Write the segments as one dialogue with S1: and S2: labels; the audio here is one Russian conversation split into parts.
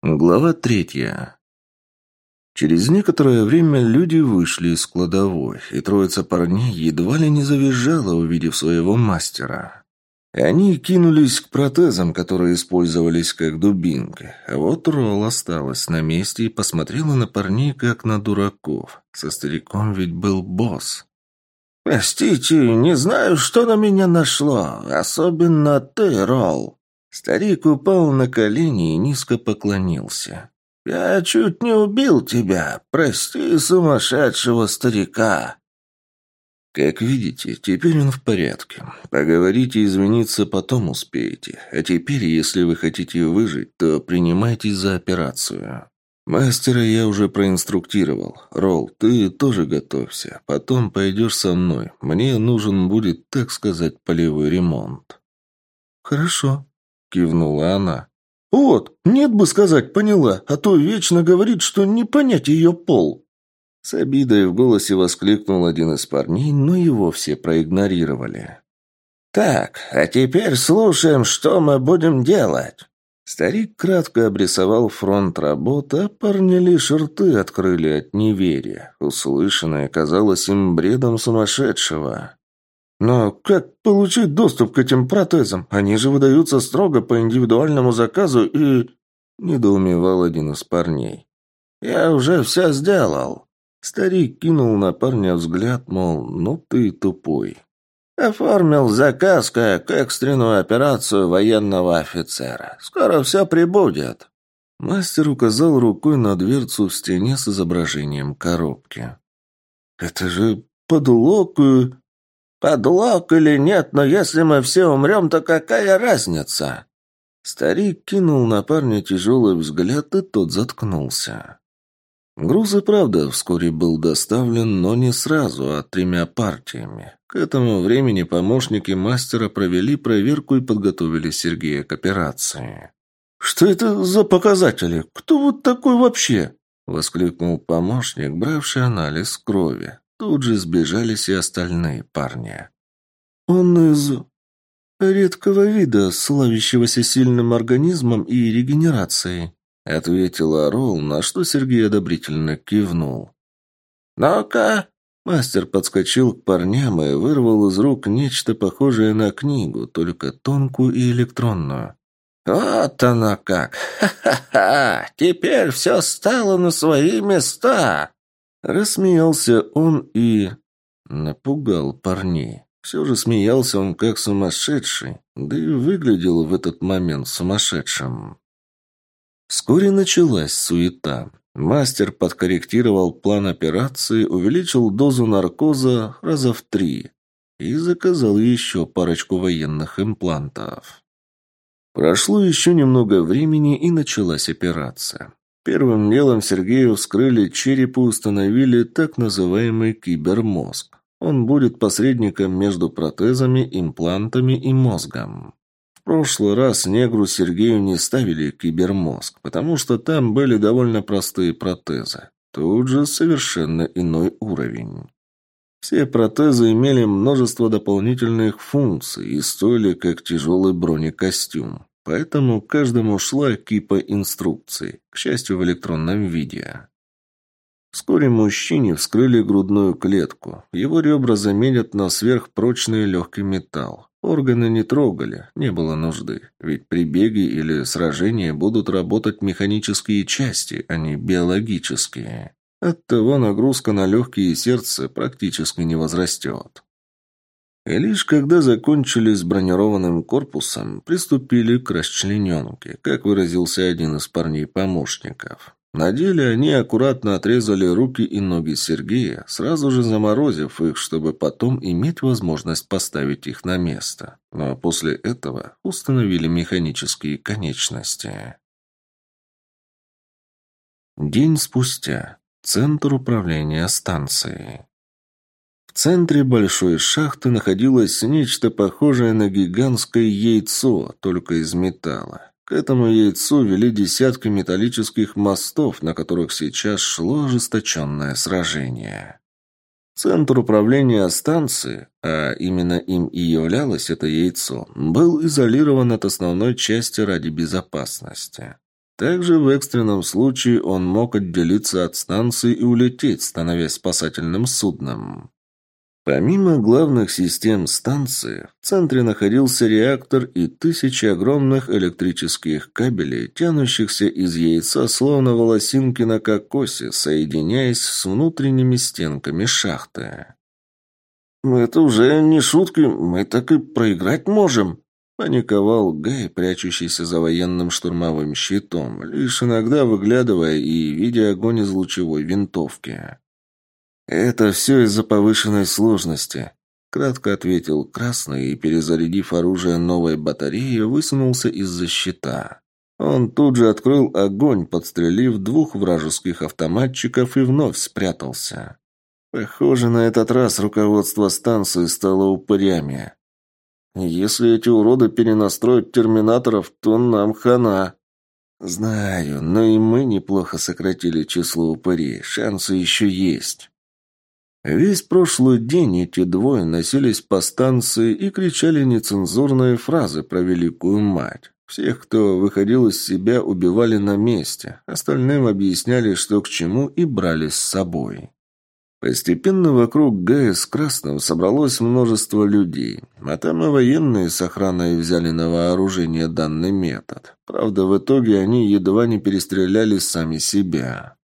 S1: Глава третья. Через некоторое время люди вышли из кладовой, и троица парней едва ли не завизжала, увидев своего мастера. Они кинулись к протезам, которые использовались как дубинка. А вот Ролл осталась на месте и посмотрела на парней, как на дураков. Со стариком ведь был босс.
S2: «Простите, не знаю, что на меня нашло. Особенно ты, Ролл».
S1: Старик упал на колени и низко поклонился.
S2: «Я чуть не убил тебя. Прости сумасшедшего старика».
S1: «Как видите, теперь он в порядке. Поговорите и извиниться потом успеете. А теперь, если вы хотите выжить, то принимайтесь за операцию». «Мастера я уже проинструктировал. Ролл, ты тоже готовься. Потом пойдешь со мной. Мне нужен будет, так сказать, полевой ремонт».
S2: «Хорошо», —
S1: кивнула она.
S2: «Вот, нет бы сказать, поняла, а то вечно говорит, что не понять ее пол».
S1: С обидой в голосе воскликнул один из парней, но его все проигнорировали.
S2: «Так, а теперь слушаем, что мы будем делать».
S1: Старик кратко обрисовал фронт работы, а парни лишь рты открыли от неверия. Услышанное казалось им бредом сумасшедшего.
S2: Но как получить доступ к этим протезам? Они же выдаются строго по индивидуальному заказу и...» Недоумевал один из парней. «Я уже все сделал».
S1: Старик кинул на парня взгляд, мол, ну ты тупой.
S2: «Оформил заказ как экстренную операцию военного офицера. Скоро все прибудет».
S1: Мастер указал рукой на дверцу в стене с изображением коробки.
S2: «Это же подлог «Подлог или нет, но если мы все умрем, то какая разница?»
S1: Старик кинул на парня тяжелый взгляд, и тот заткнулся. Груз и правда вскоре был доставлен, но не сразу, а тремя партиями. К этому времени помощники мастера провели проверку и подготовили Сергея к операции.
S2: «Что это за показатели? Кто вот такой вообще?»
S1: — воскликнул помощник, бравший анализ крови. Тут же сбежались и остальные парни.
S2: «Он из редкого вида, славящегося сильным организмом и регенерацией»,
S1: ответил Ролл, на что Сергей одобрительно кивнул.
S2: «Ну-ка!»
S1: Мастер подскочил к парням и вырвал из рук нечто похожее на книгу, только тонкую и электронную.
S2: «Вот оно как! Ха-ха-ха! Теперь все стало на свои места!»
S1: Рассмеялся он и... напугал парней. Все же смеялся он как сумасшедший, да и выглядел в этот момент сумасшедшим. Вскоре началась суета. Мастер подкорректировал план операции, увеличил дозу наркоза раза в три и заказал еще парочку военных имплантов. Прошло еще немного времени, и началась операция. Первым делом Сергею вскрыли череп и установили так называемый кибермозг. Он будет посредником между протезами, имплантами и мозгом. В прошлый раз негру Сергею не ставили кибермозг, потому что там были довольно простые протезы. Тут же совершенно иной уровень. Все протезы имели множество дополнительных функций и стоили как тяжелый бронекостюм. Поэтому каждому шла кипа инструкций, к счастью, в электронном виде. Вскоре мужчине вскрыли грудную клетку. Его ребра заменят на сверхпрочный легкий металл. Органы не трогали, не было нужды. Ведь при беге или сражении будут работать механические части, а не биологические. Оттого нагрузка на легкие и сердце практически не возрастет. И лишь когда закончили с бронированным корпусом, приступили к расчлененке, как выразился один из парней-помощников. На деле они аккуратно отрезали руки и ноги Сергея, сразу же заморозив их, чтобы потом иметь возможность поставить их на место. Но после этого установили механические конечности. День спустя. Центр управления станцией. Центре большой шахты находилось нечто похожее на гигантское яйцо, только из металла. К этому яйцу вели десятки металлических мостов, на которых сейчас шло ожесточенное сражение. Центр управления станции, а именно им и являлось это яйцо, был изолирован от основной части ради безопасности. Также в экстренном случае он мог отделиться от станции и улететь, становясь спасательным судном. Помимо главных систем станции, в центре находился реактор и тысячи огромных электрических кабелей, тянущихся из яйца словно волосинки на кокосе, соединяясь с внутренними стенками шахты.
S2: «Это уже не шутки, мы так и проиграть можем», — паниковал Гай, прячущийся за военным штурмовым щитом, лишь иногда выглядывая и видя огонь из лучевой винтовки. «Это все из-за повышенной сложности», — кратко ответил Красный и, перезарядив оружие новой батареи, высунулся из-за щита. Он тут же открыл огонь, подстрелив двух вражеских автоматчиков и вновь спрятался. Похоже, на этот раз руководство станции стало упырями. Если эти уроды перенастроят терминаторов, то нам хана. Знаю, но и мы неплохо сократили число упырей. Шансы еще есть. Весь прошлый день эти двое носились по станции и кричали нецензурные фразы про Великую Мать. Всех, кто выходил из себя, убивали на месте. Остальным объясняли, что к чему, и брали с собой. Постепенно вокруг Гая с Красным собралось множество людей, а там и военные с охраной взяли на вооружение данный метод. Правда, в итоге они едва не перестреляли сами себя.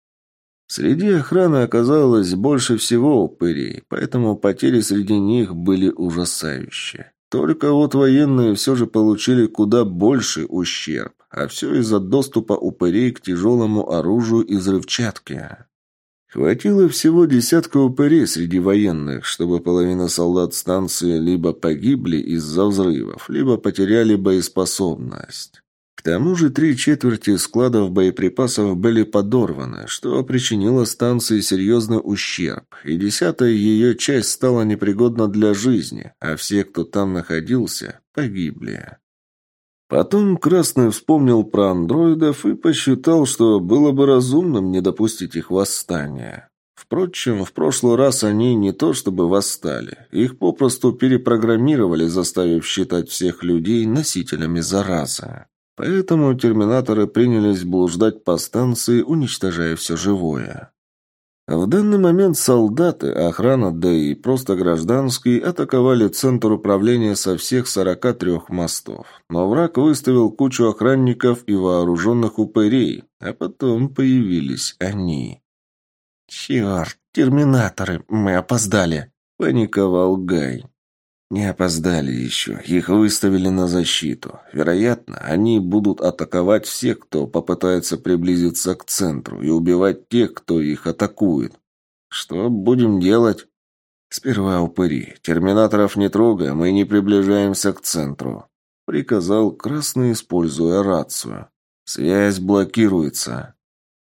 S2: Среди охраны оказалось больше всего упырей, поэтому потери среди них были ужасающие. Только вот военные все же получили куда больше ущерб, а все из-за доступа упырей к тяжелому оружию и взрывчатке. Хватило всего десятка упырей среди военных, чтобы половина солдат станции либо погибли из-за взрывов, либо потеряли боеспособность. Тому же три четверти складов боеприпасов были подорваны, что причинило станции серьезный ущерб, и десятая ее часть стала непригодна для жизни, а все, кто там находился, погибли. Потом Красный вспомнил про андроидов и посчитал, что было бы разумным не допустить их восстания. Впрочем, в прошлый раз они не то чтобы восстали, их попросту перепрограммировали, заставив считать всех людей носителями заразы. Поэтому терминаторы принялись блуждать по станции, уничтожая все живое. В данный момент солдаты, охрана, да и просто гражданские атаковали центр управления со всех 43 мостов. Но враг выставил кучу охранников и вооруженных упырей, а потом появились они. «Черт, терминаторы, мы опоздали!» – паниковал Гай. Не опоздали еще. Их выставили на защиту. Вероятно, они будут атаковать всех, кто попытается приблизиться к центру, и убивать тех, кто их атакует. Что будем делать? Сперва упыри. Терминаторов не трогаем и не приближаемся к центру. Приказал Красный, используя рацию. Связь блокируется.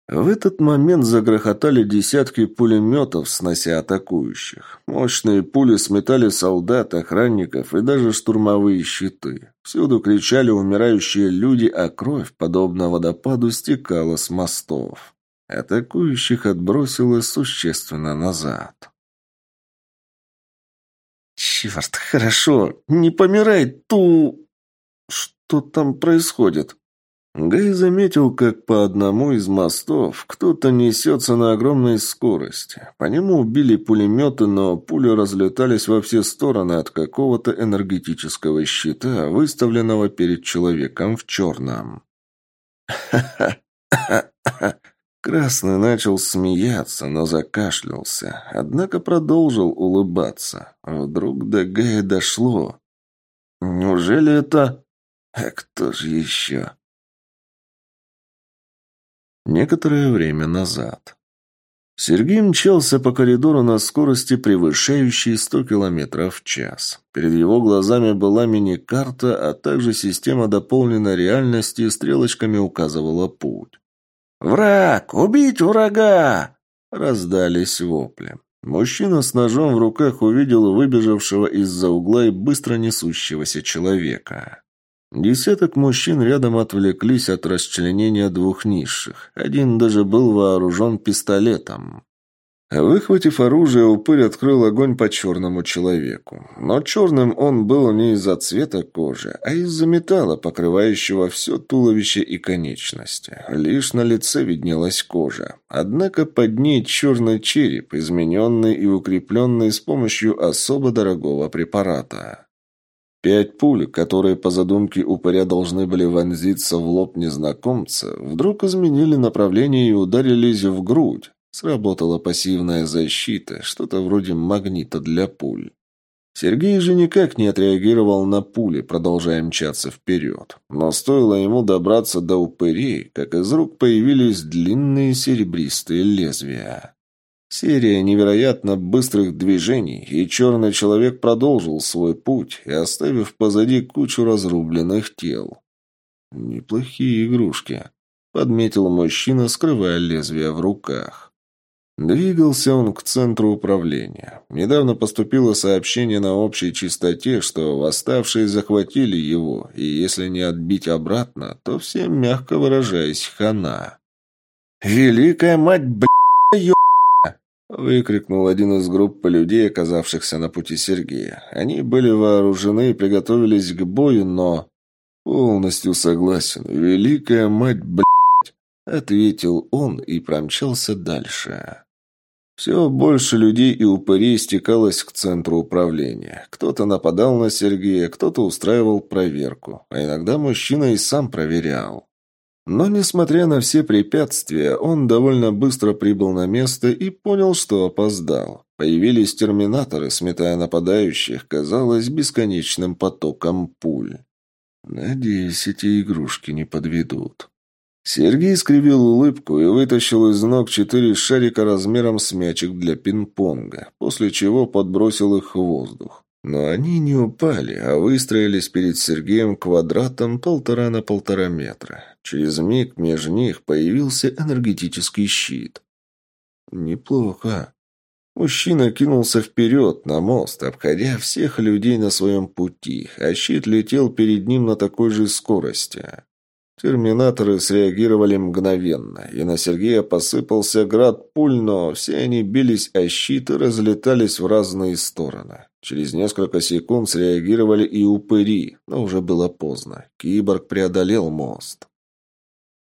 S2: В этот момент загрохотали десятки пулеметов, снося атакующих. Мощные пули сметали солдат, охранников и даже штурмовые щиты. Всюду кричали умирающие люди, а кровь, подобно водопаду, стекала с мостов. Атакующих отбросило существенно назад. «Черт, хорошо! Не помирай, ту...» «Что там происходит?» Гай заметил, как по одному из мостов кто-то несется на огромной скорости. По нему убили пулеметы, но пули разлетались во все стороны от какого-то энергетического щита, выставленного перед человеком в черном. Красный начал смеяться, но закашлялся, однако продолжил улыбаться. Вдруг до Гая дошло. «Неужели это...» «А кто же еще?» Некоторое время назад. Сергей мчался по коридору на скорости, превышающей 100 км в час. Перед его глазами была мини-карта, а также система дополненной реальности стрелочками указывала путь. «Враг! Убить врага!» – раздались вопли. Мужчина с ножом в руках увидел выбежавшего из-за угла и быстро несущегося человека. Десяток мужчин рядом отвлеклись от расчленения двух низших. Один даже был вооружен пистолетом.
S1: Выхватив оружие, упырь открыл огонь по черному человеку. Но черным он был не из-за цвета кожи, а из-за металла, покрывающего все туловище и конечности. Лишь на лице виднелась кожа. Однако под ней черный череп, измененный и укрепленный с помощью особо дорогого препарата. Пять пуль, которые по задумке упыря должны были вонзиться в лоб незнакомца, вдруг изменили направление и ударились в грудь. Сработала пассивная защита, что-то вроде магнита для пуль. Сергей же никак не отреагировал на пули, продолжая мчаться вперед. Но стоило ему добраться до упырей, как из рук появились длинные серебристые лезвия. Серия невероятно быстрых движений, и черный человек продолжил свой путь, оставив позади кучу разрубленных тел. «Неплохие игрушки», — подметил мужчина, скрывая лезвие в руках. Двигался он к центру управления. Недавно поступило сообщение на общей частоте, что восставшие захватили его, и если не отбить обратно, то всем, мягко выражаясь, хана. «Великая мать, бля, выкрикнул один из группы людей, оказавшихся на пути Сергея. Они были вооружены и приготовились к бою, но... «Полностью согласен. Великая мать, блядь!» — ответил он и промчался дальше. Все больше людей и упырей стекалось к центру управления. Кто-то нападал на Сергея, кто-то устраивал проверку, а иногда мужчина и сам проверял. Но, несмотря на все препятствия, он довольно быстро прибыл на место и понял, что опоздал. Появились терминаторы, сметая нападающих, казалось, бесконечным потоком пуль. Надеюсь, эти игрушки не подведут. Сергей скривил улыбку и вытащил из ног четыре шарика размером с мячик для пинг-понга, после чего подбросил их в воздух. Но они не упали, а выстроились перед Сергеем квадратом полтора на полтора метра. Через миг между них появился энергетический щит. Неплохо. Мужчина кинулся вперед, на мост, обходя всех людей на своем пути, а щит летел перед ним на такой же скорости. Терминаторы среагировали мгновенно, и на Сергея посыпался град пуль, но все они бились о щит и разлетались в разные стороны. Через несколько секунд среагировали и упыри, но уже было поздно. Киборг преодолел мост.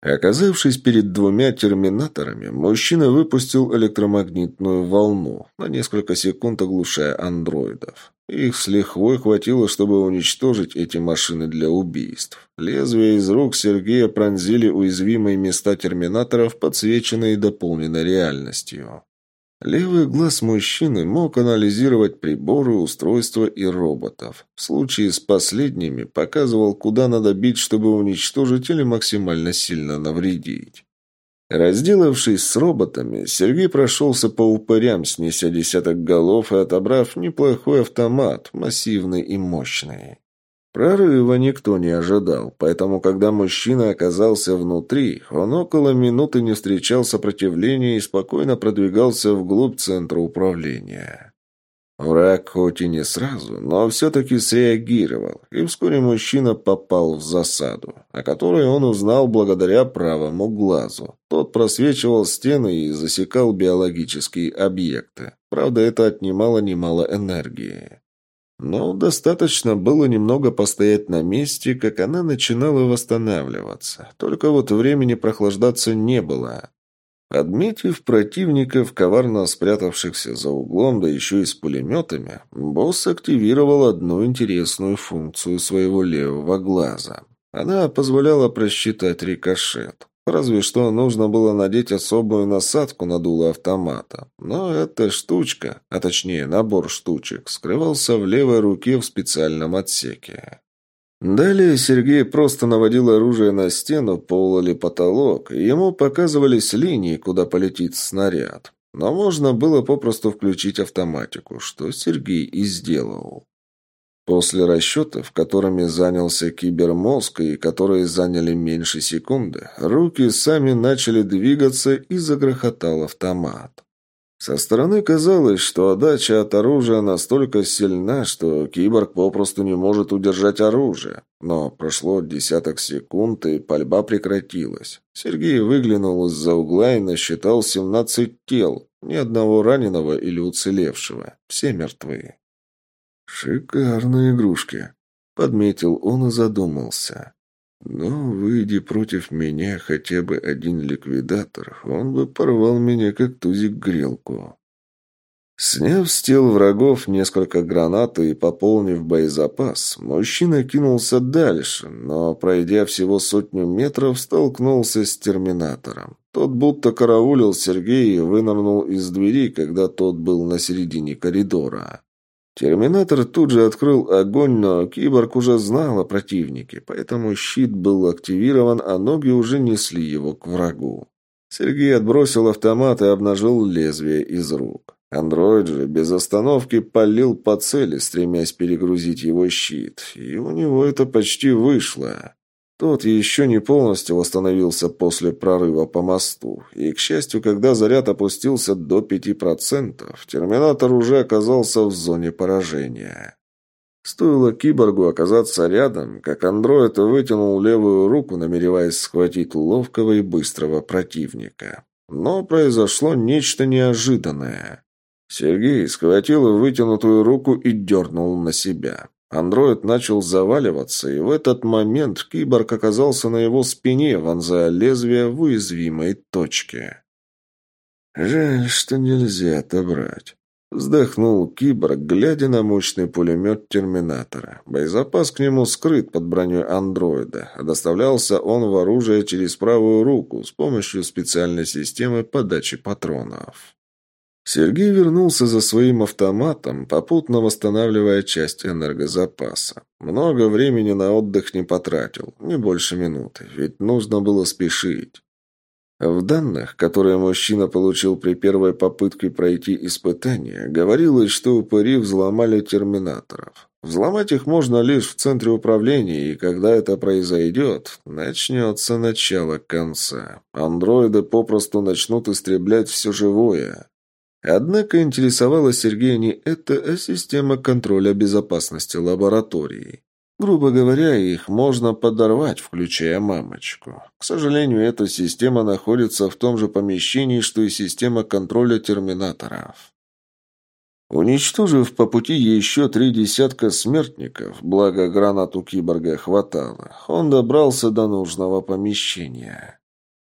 S1: Оказавшись перед двумя терминаторами, мужчина выпустил электромагнитную волну, на несколько секунд оглушая андроидов. Их с лихвой хватило, чтобы уничтожить эти машины для убийств. Лезвия из рук Сергея пронзили уязвимые места терминаторов, подсвеченные дополненной реальностью. Левый глаз мужчины мог анализировать приборы, устройства и роботов. В случае с последними показывал, куда надо бить, чтобы уничтожить или максимально сильно навредить. Разделавшись с роботами, Сергей прошелся по упырям, снеся десяток голов и отобрав неплохой автомат, массивный и мощный. Прорыва никто не ожидал, поэтому, когда мужчина оказался внутри, он около минуты не встречал сопротивления и спокойно продвигался вглубь центра управления. Враг хоть и не сразу, но все-таки среагировал, и вскоре мужчина попал в засаду, о которой он узнал благодаря правому глазу. Тот просвечивал стены и засекал биологические объекты. Правда, это отнимало немало энергии. Но достаточно было немного постоять на месте, как она начинала восстанавливаться. Только вот времени прохлаждаться не было. Отметив противников, коварно спрятавшихся за углом, да еще и с пулеметами, босс активировал одну интересную функцию своего левого глаза. Она позволяла просчитать рикошет. Разве что нужно было надеть особую насадку на дуло автомата. Но эта штучка, а точнее набор штучек, скрывался в левой руке в специальном отсеке. Далее Сергей просто наводил оружие на стену, пол или потолок, и ему показывались линии, куда полетит снаряд. Но можно было попросту включить автоматику, что Сергей и сделал. После расчетов, которыми занялся кибермозг и которые заняли меньше секунды, руки сами начали двигаться и загрохотал автомат. Со стороны казалось, что отдача от оружия настолько сильна, что киборг попросту не может удержать оружие. Но прошло десяток секунд, и пальба прекратилась. Сергей выглянул из-за угла и насчитал 17 тел. Ни одного раненого или уцелевшего. Все мертвы. «Шикарные игрушки», — подметил он и задумался. Но, выйди против меня хотя бы один ликвидатор, он бы порвал меня, как тузик грелку. Сняв с тел врагов несколько гранат и пополнив боезапас, мужчина кинулся дальше, но, пройдя всего сотню метров, столкнулся с терминатором. Тот будто караулил Сергея и вынырнул из двери, когда тот был на середине коридора. Терминатор тут же открыл огонь, но киборг уже знал о противнике, поэтому щит был активирован, а ноги уже несли его к врагу. Сергей отбросил автомат и обнажил лезвие из рук. Андроид же без остановки палил по цели, стремясь перегрузить его щит, и у него это почти вышло. Тот еще не полностью восстановился после прорыва по мосту, и, к счастью, когда заряд опустился до 5%, терминатор уже оказался в зоне поражения. Стоило киборгу оказаться рядом, как андроид вытянул левую руку, намереваясь схватить ловкого и быстрого противника. Но произошло нечто неожиданное. Сергей схватил вытянутую руку и дернул на себя. Андроид начал заваливаться, и в этот момент киборг оказался на его спине, вонзая лезвие в уязвимой точке. «Жаль, что нельзя отобрать». Вздохнул киборг, глядя на мощный пулемет Терминатора. Боезапас к нему скрыт под броней андроида, а доставлялся он в оружие через правую руку с помощью специальной системы подачи патронов. Сергей вернулся за своим автоматом, попутно восстанавливая часть энергозапаса. Много времени на отдых не потратил, не больше минуты, ведь нужно было спешить. В данных, которые мужчина получил при первой попытке пройти испытание, говорилось, что упыри взломали терминаторов. Взломать их можно лишь в центре управления, и когда это произойдет, начнется начало конца. Андроиды попросту начнут истреблять все живое. Однако интересовала Сергея не это, а система контроля безопасности лаборатории. Грубо говоря, их можно подорвать, включая мамочку. К сожалению, эта система находится в том же помещении, что и система контроля терминаторов. Уничтожив по пути еще три десятка смертников, благо гранату киборга хватало, он добрался до нужного помещения.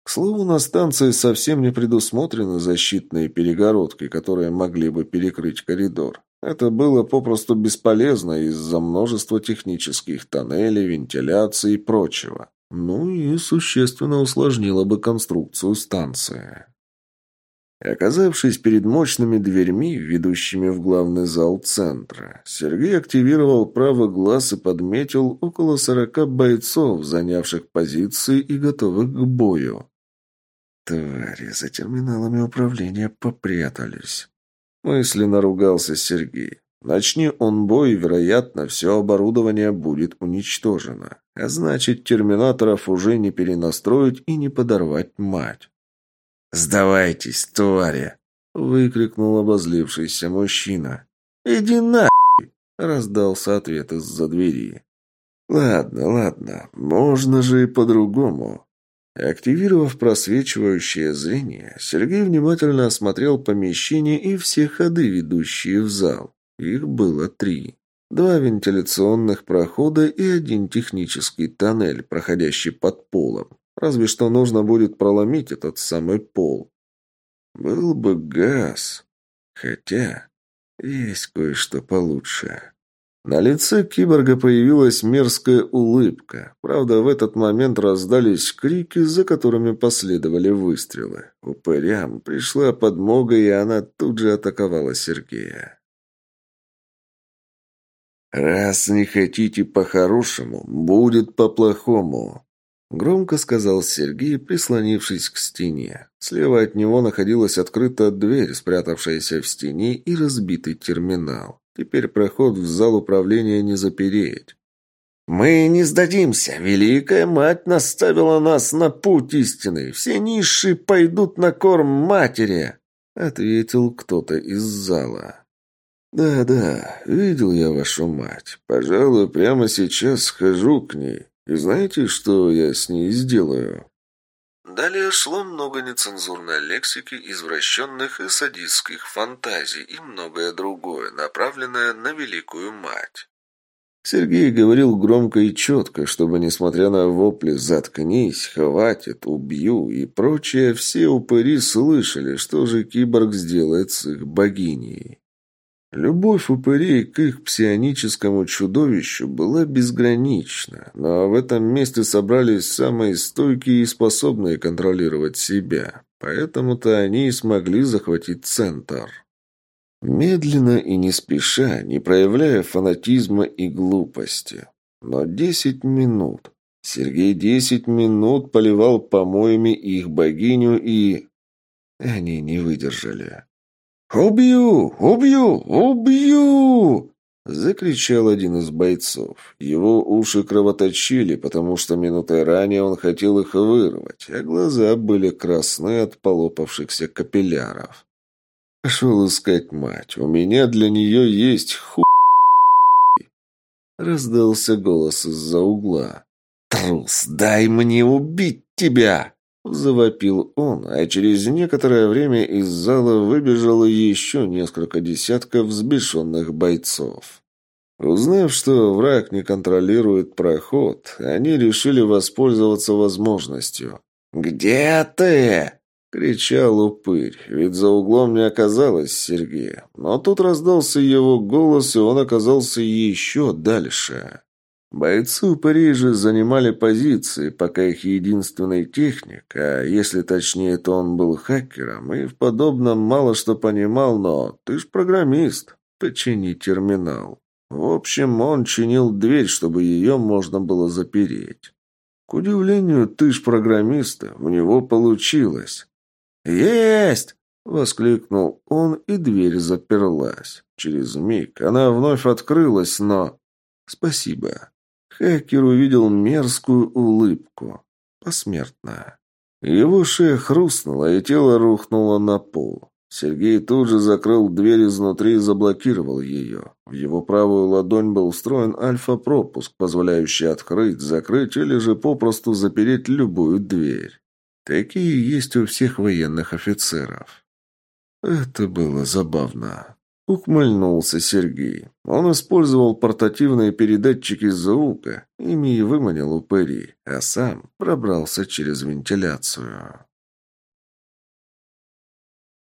S1: К слову, на станции совсем не предусмотрены защитные перегородки, которые могли бы перекрыть коридор. Это было попросту бесполезно из-за множества технических тоннелей, вентиляции и прочего. Ну и существенно усложнило бы конструкцию станции. Оказавшись перед мощными дверьми, ведущими в главный зал центра, Сергей активировал правый глаз и подметил около сорока бойцов, занявших позиции и готовых к бою. Твари за терминалами управления попрятались. Мысленно ругался Сергей. Начни он бой, вероятно, все оборудование будет уничтожено. А значит, терминаторов уже не перенастроить и не подорвать мать. «Сдавайтесь, твари!» — выкрикнул обозлившийся мужчина. «Иди нахуй!» — раздался ответ из-за двери. «Ладно, ладно, можно же и по-другому. Активировав просвечивающее зрение, Сергей внимательно осмотрел помещение и все ходы, ведущие в зал. Их было три. Два вентиляционных прохода и один технический тоннель, проходящий под полом. Разве что нужно будет проломить этот самый пол. Был бы газ. Хотя есть кое-что получше. На лице киборга появилась мерзкая улыбка. Правда, в этот момент раздались крики, за которыми последовали выстрелы. Упырям пришла подмога, и она тут же атаковала Сергея. «Раз не хотите по-хорошему, будет по-плохому», — громко сказал Сергей, прислонившись к стене. Слева от него находилась открытая дверь, спрятавшаяся в стене, и разбитый терминал. Теперь проход в зал управления не запереть. «Мы не сдадимся. Великая мать наставила нас на путь истины. Все низшие пойдут на корм матери!» ответил кто-то из зала. «Да-да, видел я вашу мать. Пожалуй, прямо сейчас схожу к ней. И знаете, что я с ней сделаю?» Далее шло много нецензурной лексики, извращенных и садистских фантазий и многое другое, направленное на великую мать. Сергей говорил громко и четко, чтобы, несмотря на вопли «заткнись», «хватит», «убью» и прочее, все упыри слышали, что же киборг сделает с их богиней. Любовь упырей к их псионическому чудовищу была безгранична, но в этом месте собрались самые стойкие и способные контролировать себя, поэтому-то они и смогли захватить центр. Медленно и не спеша, не проявляя фанатизма и глупости. Но десять минут. Сергей десять минут поливал помоями их богиню и... Они не выдержали. «Убью! Убью! Убью!» Закричал один из бойцов. Его уши кровоточили, потому что минутой ранее он хотел их вырвать, а глаза были красны от полопавшихся капилляров. Пошел искать мать. У меня для нее есть ху... Раздался голос из-за угла. «Трус, дай мне убить тебя!» Завопил он, а через некоторое время из зала выбежало еще несколько десятков взбешенных бойцов. Узнав, что враг не контролирует проход, они решили воспользоваться возможностью. «Где ты?» — кричал упырь, ведь за углом не оказалось Сергея. Но тут раздался его голос, и он оказался еще дальше. Бойцы Парижа занимали позиции, пока их единственный техник, а если точнее, то он был хакером, и в подобном мало что понимал, но ты ж программист, почини терминал. В общем, он чинил дверь, чтобы ее можно было запереть. К удивлению, ты ж программиста, у него получилось. «Есть!» — воскликнул он, и дверь заперлась. Через миг она вновь открылась, но... «Спасибо». Хакер увидел мерзкую улыбку. Посмертно. Его шея хрустнула, и тело рухнуло на пол. Сергей тут же закрыл дверь изнутри и заблокировал ее. В его правую ладонь был встроен альфа-пропуск, позволяющий открыть, закрыть или же попросту запереть любую дверь. Такие есть у всех военных офицеров. Это было забавно. Ухмыльнулся Сергей. Он использовал портативные передатчики звука, ими и выманил упыри, а сам пробрался через вентиляцию.